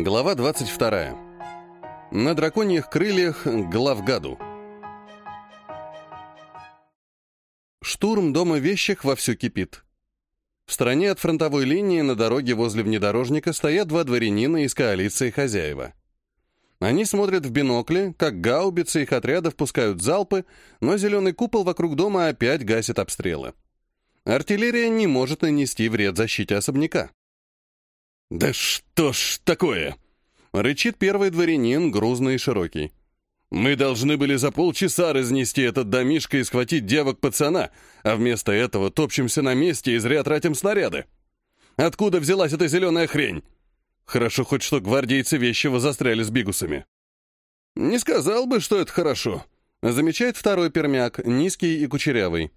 Глава 22. На драконьих крыльях главгаду. Штурм дома вещих вовсю кипит. В стороне от фронтовой линии на дороге возле внедорожника стоят два дворянина из коалиции хозяева. Они смотрят в бинокли, как гаубицы их отрядов пускают залпы, но зеленый купол вокруг дома опять гасит обстрелы. Артиллерия не может нанести вред защите особняка. «Да что ж такое?» — рычит первый дворянин, грузный и широкий. «Мы должны были за полчаса разнести этот домишко и схватить девок-пацана, а вместо этого топчемся на месте и зря тратим снаряды. Откуда взялась эта зеленая хрень? Хорошо хоть что гвардейцы вещего застряли с бигусами». «Не сказал бы, что это хорошо», — замечает второй пермяк, низкий и кучерявый.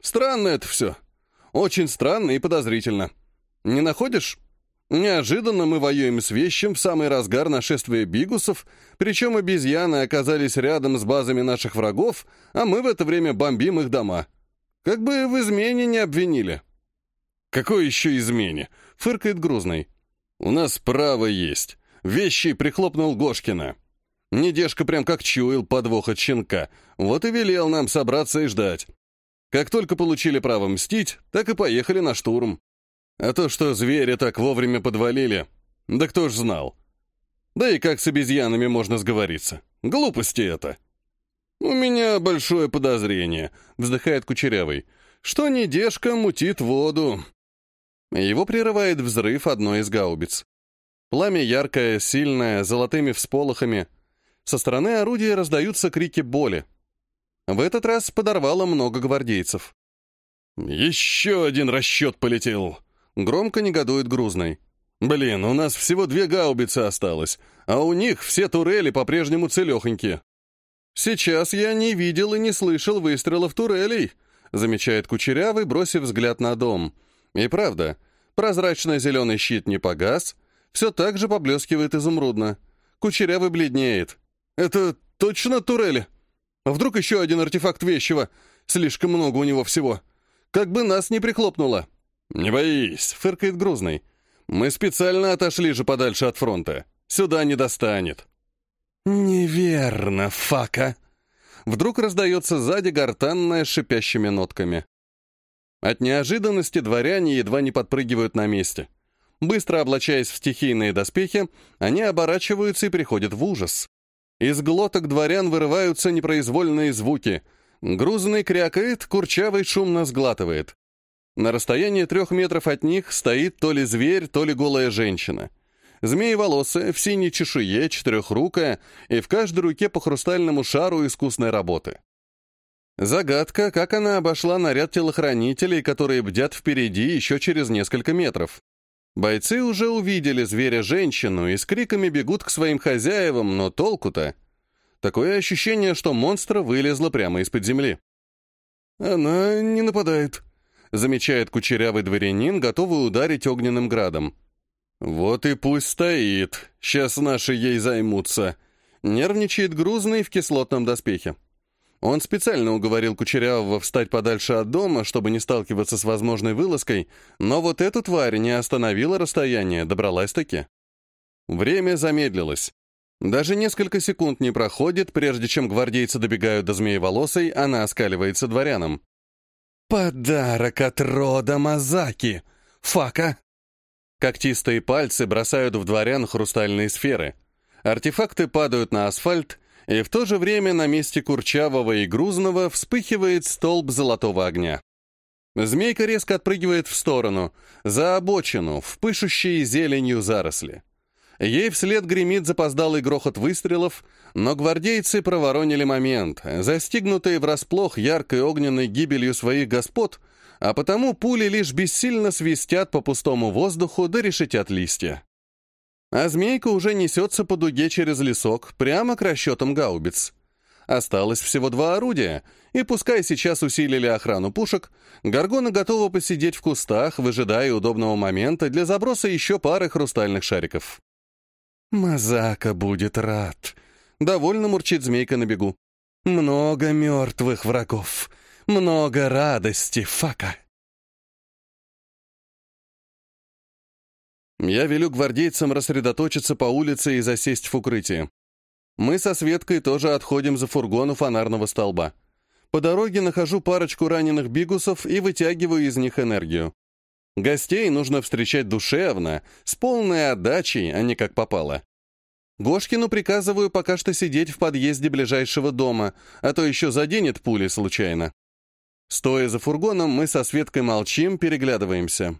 «Странно это все. Очень странно и подозрительно. Не находишь?» Неожиданно мы воюем с вещем в самый разгар нашествия бигусов, причем обезьяны оказались рядом с базами наших врагов, а мы в это время бомбим их дома. Как бы в измене не обвинили. «Какой еще измене?» — фыркает Грузный. «У нас право есть. Вещи прихлопнул Гошкина. Недежка прям как чуял подвох от щенка. Вот и велел нам собраться и ждать. Как только получили право мстить, так и поехали на штурм. А то, что звери так вовремя подвалили, да кто ж знал. Да и как с обезьянами можно сговориться? Глупости это. У меня большое подозрение, вздыхает Кучерявый, что недежка мутит воду. Его прерывает взрыв одной из гаубиц. Пламя яркое, сильное, золотыми всполохами. Со стороны орудия раздаются крики боли. В этот раз подорвало много гвардейцев. «Еще один расчет полетел!» Громко негодует Грузный. «Блин, у нас всего две гаубицы осталось, а у них все турели по-прежнему целехоньки». «Сейчас я не видел и не слышал выстрелов турелей», замечает Кучерявый, бросив взгляд на дом. И правда, прозрачный зеленый щит не погас, все так же поблескивает изумрудно. Кучерявый бледнеет. «Это точно турели? А вдруг еще один артефакт вещего? Слишком много у него всего. Как бы нас не прихлопнуло». «Не боись», — фыркает Грузный. «Мы специально отошли же подальше от фронта. Сюда не достанет». «Неверно, фака!» Вдруг раздается сзади гортанная с шипящими нотками. От неожиданности дворяне едва не подпрыгивают на месте. Быстро облачаясь в стихийные доспехи, они оборачиваются и приходят в ужас. Из глоток дворян вырываются непроизвольные звуки. Грузный крякает, курчавый шумно сглатывает. На расстоянии трех метров от них стоит то ли зверь, то ли голая женщина. Змеи-волосая, в синей чешуе, четырехрукая, и в каждой руке по хрустальному шару искусной работы. Загадка, как она обошла наряд телохранителей, которые бдят впереди еще через несколько метров. Бойцы уже увидели зверя-женщину и с криками бегут к своим хозяевам, но толку-то? Такое ощущение, что монстра вылезла прямо из-под земли. «Она не нападает», замечает кучерявый дворянин, готовый ударить огненным градом. «Вот и пусть стоит. Сейчас наши ей займутся». Нервничает грузный в кислотном доспехе. Он специально уговорил Кучерявого встать подальше от дома, чтобы не сталкиваться с возможной вылазкой, но вот эту тварь не остановила расстояние, добралась-таки. Время замедлилось. Даже несколько секунд не проходит, прежде чем гвардейцы добегают до змееволосой, она оскаливается дворянам. «Подарок от рода Мазаки! Фака!» Когтистые пальцы бросают в дворян хрустальные сферы. Артефакты падают на асфальт, и в то же время на месте Курчавого и Грузного вспыхивает столб золотого огня. Змейка резко отпрыгивает в сторону, за обочину, в пышущие зеленью заросли. Ей вслед гремит запоздалый грохот выстрелов, но гвардейцы проворонили момент, застигнутые врасплох яркой огненной гибелью своих господ, а потому пули лишь бессильно свистят по пустому воздуху да решетят листья. А змейка уже несется по дуге через лесок, прямо к расчетам гаубиц. Осталось всего два орудия, и пускай сейчас усилили охрану пушек, Гаргона готова посидеть в кустах, выжидая удобного момента для заброса еще пары хрустальных шариков. «Мазака будет рад», — довольно мурчит змейка на бегу. «Много мертвых врагов, много радости, фака». Я велю гвардейцам рассредоточиться по улице и засесть в укрытии. Мы со Светкой тоже отходим за фургон у фонарного столба. По дороге нахожу парочку раненых бигусов и вытягиваю из них энергию. Гостей нужно встречать душевно, с полной отдачей, а не как попало. Гошкину приказываю пока что сидеть в подъезде ближайшего дома, а то еще заденет пули случайно. Стоя за фургоном, мы со Светкой молчим, переглядываемся.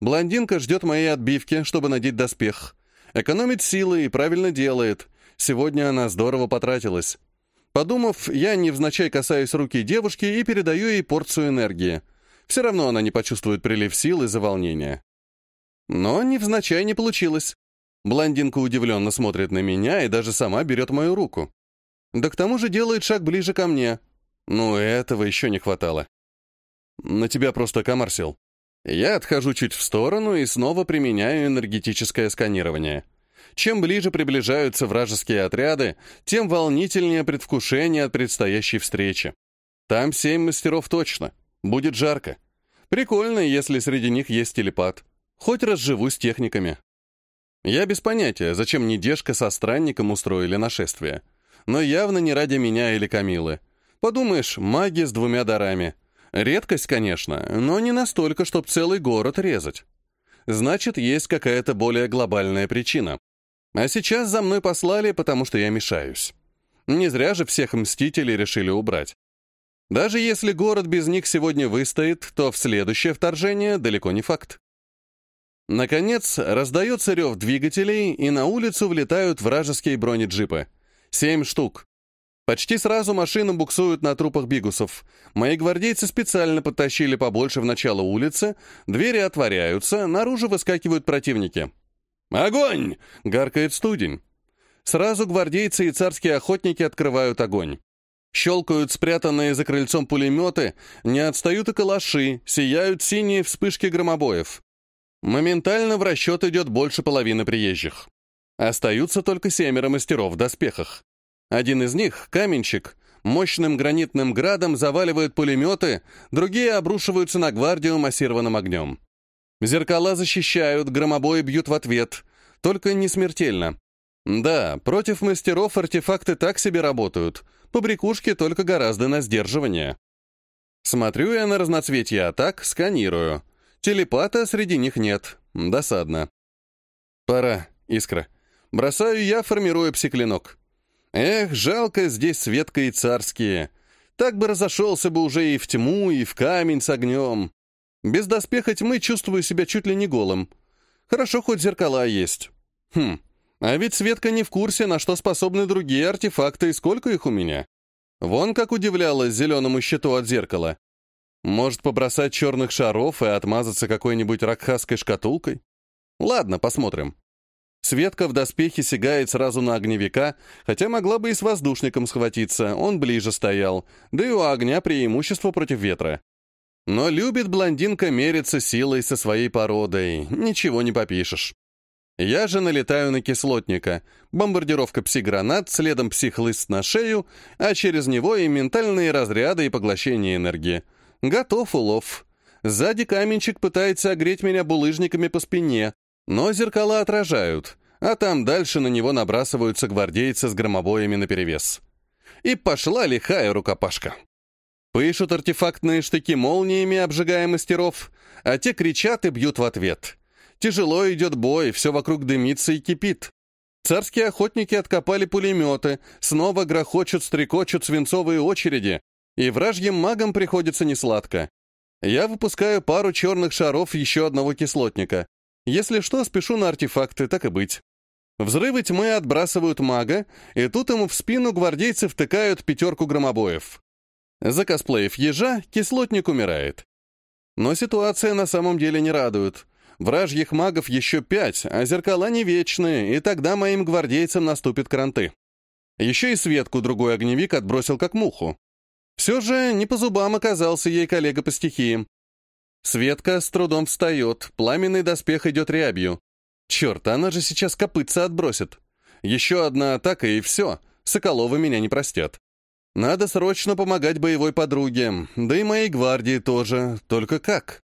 Блондинка ждет моей отбивки, чтобы надеть доспех. Экономит силы и правильно делает. Сегодня она здорово потратилась. Подумав, я невзначай касаюсь руки девушки и передаю ей порцию энергии. Все равно она не почувствует прилив сил из-за волнения. Но невзначай не получилось. Блондинка удивленно смотрит на меня и даже сама берет мою руку. Да к тому же делает шаг ближе ко мне. Ну, этого еще не хватало. На тебя просто комар сел. Я отхожу чуть в сторону и снова применяю энергетическое сканирование. Чем ближе приближаются вражеские отряды, тем волнительнее предвкушение от предстоящей встречи. Там семь мастеров точно. Будет жарко. Прикольно, если среди них есть телепат. Хоть разживусь техниками. Я без понятия, зачем недежка со странником устроили нашествие. Но явно не ради меня или Камилы. Подумаешь, маги с двумя дарами. Редкость, конечно, но не настолько, чтобы целый город резать. Значит, есть какая-то более глобальная причина. А сейчас за мной послали, потому что я мешаюсь. Не зря же всех мстителей решили убрать. Даже если город без них сегодня выстоит, то в следующее вторжение далеко не факт. Наконец, раздается рев двигателей, и на улицу влетают вражеские бронеджипы. Семь штук. Почти сразу машины буксуют на трупах бигусов. Мои гвардейцы специально подтащили побольше в начало улицы, двери отворяются, наружу выскакивают противники. «Огонь!» — гаркает студень. Сразу гвардейцы и царские охотники открывают огонь. Щелкают спрятанные за крыльцом пулеметы, не отстают и калаши, сияют синие вспышки громобоев. Моментально в расчет идет больше половины приезжих. Остаются только семеро мастеров в доспехах. Один из них, каменщик, мощным гранитным градом заваливает пулеметы, другие обрушиваются на гвардию массированным огнем. Зеркала защищают, громобои бьют в ответ, только не смертельно. Да, против мастеров артефакты так себе работают, побрякушки только гораздо на сдерживание. Смотрю я на разноцветье атак, сканирую. Телепата среди них нет. Досадно. Пора, искра. Бросаю я, формируя псиклинок. Эх, жалко здесь Светка и царские. Так бы разошелся бы уже и в тьму, и в камень с огнем. Без доспеха тьмы чувствую себя чуть ли не голым. Хорошо, хоть зеркала есть. Хм, а ведь Светка не в курсе, на что способны другие артефакты и сколько их у меня. Вон как удивлялась зеленому щиту от зеркала. Может, побросать черных шаров и отмазаться какой-нибудь ракхасской шкатулкой? Ладно, посмотрим. Светка в доспехе сигает сразу на огневика, хотя могла бы и с воздушником схватиться, он ближе стоял, да и у огня преимущество против ветра. Но любит блондинка мериться силой со своей породой, ничего не попишешь. Я же налетаю на кислотника, бомбардировка пси-гранат, следом психлыст на шею, а через него и ментальные разряды и поглощение энергии. Готов улов. Сзади каменщик пытается огреть меня булыжниками по спине, но зеркала отражают, а там дальше на него набрасываются гвардейцы с громобоями наперевес. И пошла лихая рукопашка. Пышут артефактные штыки молниями, обжигая мастеров, а те кричат и бьют в ответ. Тяжело идет бой, все вокруг дымится и кипит. Царские охотники откопали пулеметы, снова грохочут, стрекочут свинцовые очереди, и вражьим магам приходится несладко. Я выпускаю пару черных шаров еще одного кислотника. Если что, спешу на артефакты, так и быть. Взрывы тьмы отбрасывают мага, и тут ему в спину гвардейцы втыкают пятерку громобоев. За косплеев ежа кислотник умирает. Но ситуация на самом деле не радует. Вражьих магов еще пять, а зеркала не вечные, и тогда моим гвардейцам наступит кранты. Еще и Светку другой огневик отбросил как муху. Все же не по зубам оказался ей коллега по стихиям. Светка с трудом встает, пламенный доспех идет рябью. Черт, она же сейчас копытца отбросит. Еще одна атака и все, Соколовы меня не простят. Надо срочно помогать боевой подруге, да и моей гвардии тоже, только как?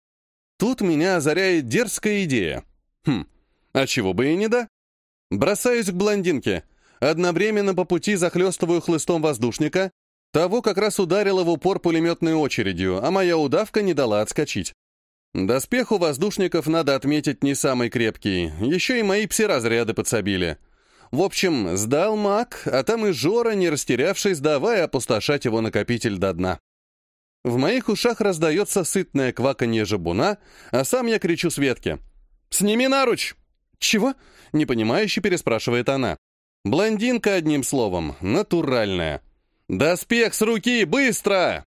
Тут меня озаряет дерзкая идея. Хм, А чего бы и не да? Бросаюсь к блондинке. Одновременно по пути захлестываю хлыстом воздушника. Того как раз ударило в упор пулеметной очередью, а моя удавка не дала отскочить. Доспех у воздушников, надо отметить, не самый крепкий. Еще и мои пси-разряды подсобили. В общем, сдал маг, а там и Жора, не растерявшись, давай опустошать его накопитель до дна. В моих ушах раздается сытное кваканье жабуна, а сам я кричу Светке. «Сними наруч!» «Чего?» — непонимающе переспрашивает она. Блондинка, одним словом, натуральная. «Доспех с руки, быстро!»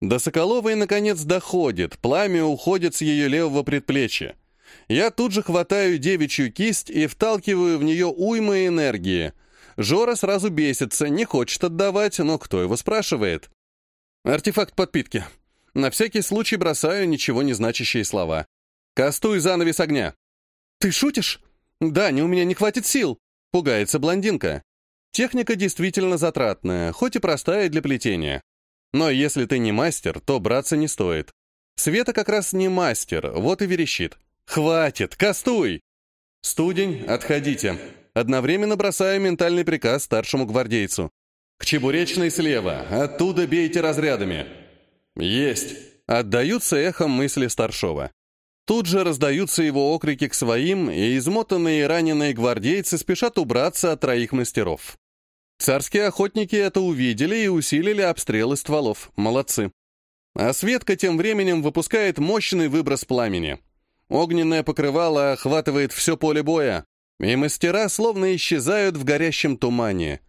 До Соколовой, наконец, доходит, пламя уходит с ее левого предплечья. Я тут же хватаю девичью кисть и вталкиваю в нее уймы энергии. Жора сразу бесится, не хочет отдавать, но кто его спрашивает? Артефакт подпитки. На всякий случай бросаю ничего не значащие слова. Кастуй занавес огня. «Ты шутишь?» «Да, не у меня не хватит сил», — пугается блондинка. Техника действительно затратная, хоть и простая для плетения. Но если ты не мастер, то браться не стоит. Света как раз не мастер, вот и верещит. «Хватит! Кастуй!» «Студень, отходите!» Одновременно бросаю ментальный приказ старшему гвардейцу. «К Чебуречной слева, оттуда бейте разрядами!» «Есть!» Отдаются эхом мысли старшего. Тут же раздаются его окрики к своим, и измотанные и раненые гвардейцы спешат убраться от троих мастеров. Царские охотники это увидели и усилили обстрелы стволов. Молодцы. А Светка тем временем выпускает мощный выброс пламени. Огненное покрывало охватывает все поле боя, и мастера словно исчезают в горящем тумане.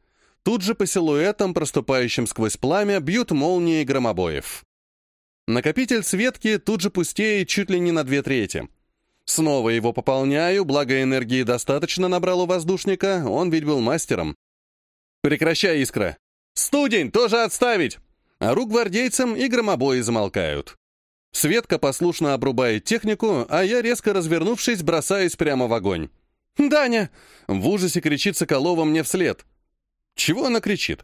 Тут же по силуэтам, проступающим сквозь пламя, бьют молнии громобоев. Накопитель Светки тут же пустеет чуть ли не на две трети. Снова его пополняю, благо энергии достаточно набрал у воздушника, он ведь был мастером. «Прекращай, Искра!» «Студень! Тоже отставить!» Рук гвардейцам и громобои замолкают. Светка послушно обрубает технику, а я, резко развернувшись, бросаюсь прямо в огонь. «Даня!» — в ужасе кричит Соколова мне вслед. Чего она кричит?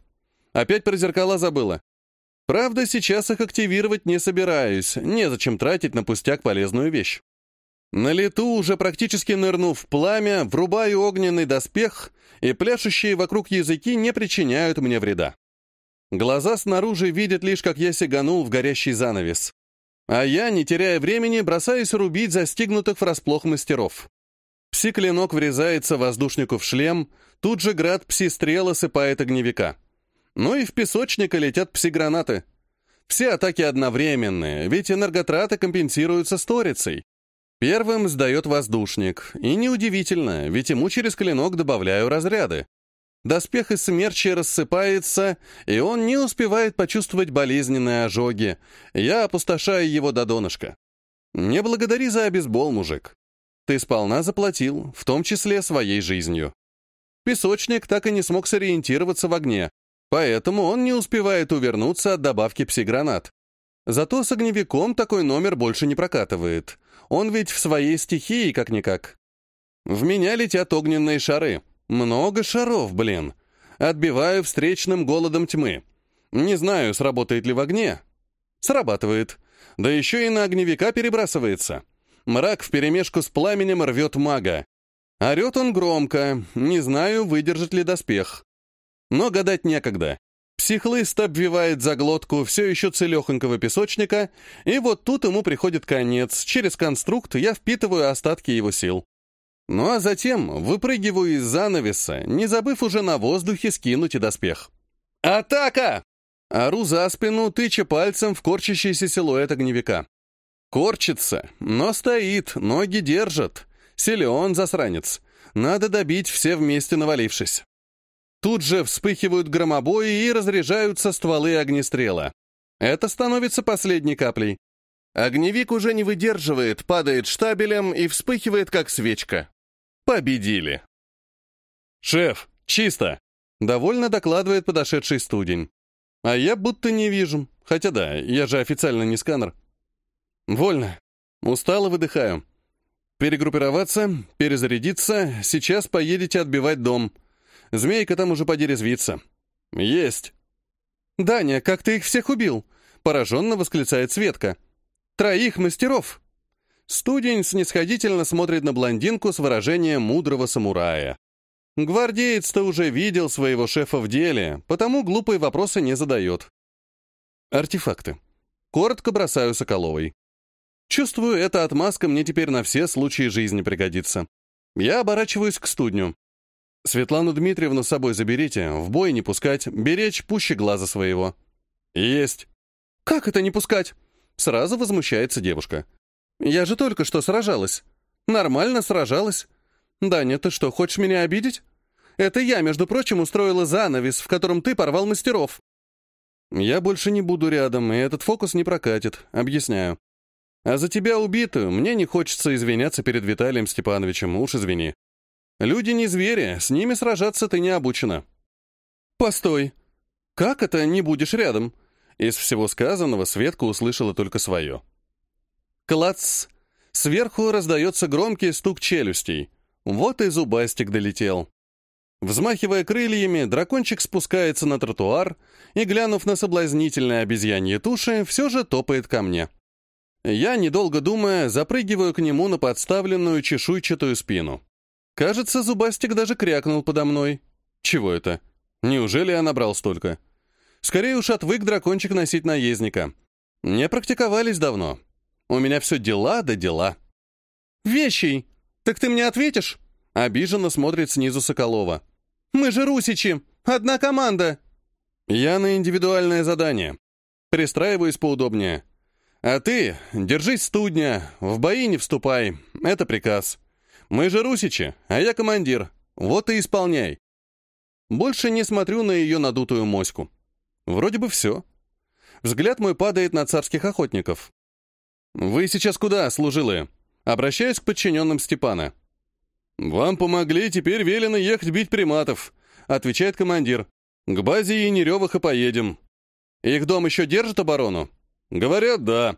Опять про зеркала забыла. Правда, сейчас их активировать не собираюсь, незачем тратить на пустяк полезную вещь. На лету, уже практически нырнув в пламя, врубаю огненный доспех, и пляшущие вокруг языки не причиняют мне вреда. Глаза снаружи видят лишь, как я сиганул в горящий занавес. А я, не теряя времени, бросаюсь рубить застигнутых врасплох мастеров. Пси-клинок врезается воздушнику в шлем, тут же град пси-стрел осыпает огневика. Ну и в песочника летят пси-гранаты. Все атаки одновременные, ведь энерготраты компенсируются сторицей. Первым сдает воздушник, и неудивительно, ведь ему через клинок добавляю разряды. Доспех из смерчи рассыпается, и он не успевает почувствовать болезненные ожоги. Я опустошаю его до донышка. Не благодари за обезбол, мужик. Ты сполна заплатил, в том числе своей жизнью. Песочник так и не смог сориентироваться в огне, Поэтому он не успевает увернуться от добавки пси-гранат. Зато с огневиком такой номер больше не прокатывает. Он ведь в своей стихии как-никак. В меня летят огненные шары. Много шаров, блин. Отбиваю встречным голодом тьмы. Не знаю, сработает ли в огне. Срабатывает. Да еще и на огневика перебрасывается. Мрак вперемешку с пламенем рвет мага. Орет он громко. Не знаю, выдержит ли доспех. Но гадать некогда. Психлыст обвивает за глотку все еще целехонького песочника, и вот тут ему приходит конец. Через конструкт я впитываю остатки его сил. Ну а затем выпрыгиваю из занавеса, не забыв уже на воздухе скинуть и доспех. «Атака!» Ору за спину, тыча пальцем в корчащийся силуэт огневика. Корчится, но стоит, ноги держат. Силен засранец. Надо добить все вместе навалившись. Тут же вспыхивают громобои и разряжаются стволы огнестрела. Это становится последней каплей. Огневик уже не выдерживает, падает штабелем и вспыхивает, как свечка. Победили. «Шеф, чисто!» — довольно докладывает подошедший студень. А я будто не вижу. Хотя да, я же официально не сканер. Вольно. Устало выдыхаю. Перегруппироваться, перезарядиться, сейчас поедете отбивать дом — Змейка там уже поди резвится. Есть. «Даня, как ты их всех убил?» — пораженно восклицает Светка. «Троих мастеров!» Студень снисходительно смотрит на блондинку с выражением мудрого самурая. Гвардеец-то уже видел своего шефа в деле, потому глупые вопросы не задает. Артефакты. Коротко бросаю Соколовой. Чувствую, эта отмазка мне теперь на все случаи жизни пригодится. Я оборачиваюсь к студню. Светлану Дмитриевну с собой заберите, в бой не пускать, беречь пуще глаза своего. Есть. Как это не пускать? Сразу возмущается девушка. Я же только что сражалась. Нормально сражалась. Даня, ты что, хочешь меня обидеть? Это я, между прочим, устроила занавес, в котором ты порвал мастеров. Я больше не буду рядом, и этот фокус не прокатит, объясняю. А за тебя убитую мне не хочется извиняться перед Виталием Степановичем, уж извини. Люди не звери, с ними сражаться ты не обучена. Постой. Как это не будешь рядом? Из всего сказанного Светка услышала только свое. Клац! Сверху раздается громкий стук челюстей. Вот и зубастик долетел. Взмахивая крыльями, дракончик спускается на тротуар и, глянув на соблазнительное обезьянье туши, все же топает ко мне. Я, недолго думая, запрыгиваю к нему на подставленную чешуйчатую спину. Кажется, зубастик даже крякнул подо мной. Чего это? Неужели я набрал столько? Скорее уж отвык дракончик носить наездника. Не практиковались давно. У меня все дела да дела. «Вещий! Так ты мне ответишь?» Обиженно смотрит снизу Соколова. «Мы же русичи! Одна команда!» «Я на индивидуальное задание. Пристраиваюсь поудобнее. А ты держись студня, в бои не вступай. Это приказ. Мы же русичи, а я командир. Вот и исполняй». Больше не смотрю на ее надутую моську. Вроде бы все. Взгляд мой падает на царских охотников. «Вы сейчас куда, служилые?» Обращаюсь к подчиненным Степана. «Вам помогли, теперь велено ехать бить приматов», — отвечает командир. «К базе Янеревых и поедем». «Их дом еще держит оборону?» «Говорят, да».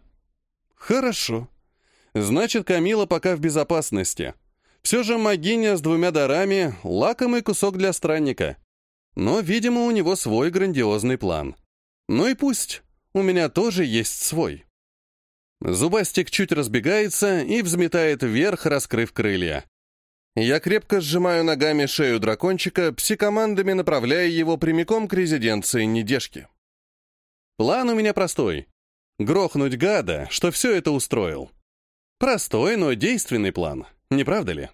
«Хорошо. Значит, Камила пока в безопасности. Все же магиня с двумя дарами — лакомый кусок для странника. Но, видимо, у него свой грандиозный план. Ну и пусть. У меня тоже есть свой». Зубастик чуть разбегается и взметает вверх, раскрыв крылья. Я крепко сжимаю ногами шею дракончика, псикомандами направляя его прямиком к резиденции недежки. План у меня простой. Грохнуть гада, что все это устроил. Простой, но действенный план, не правда ли?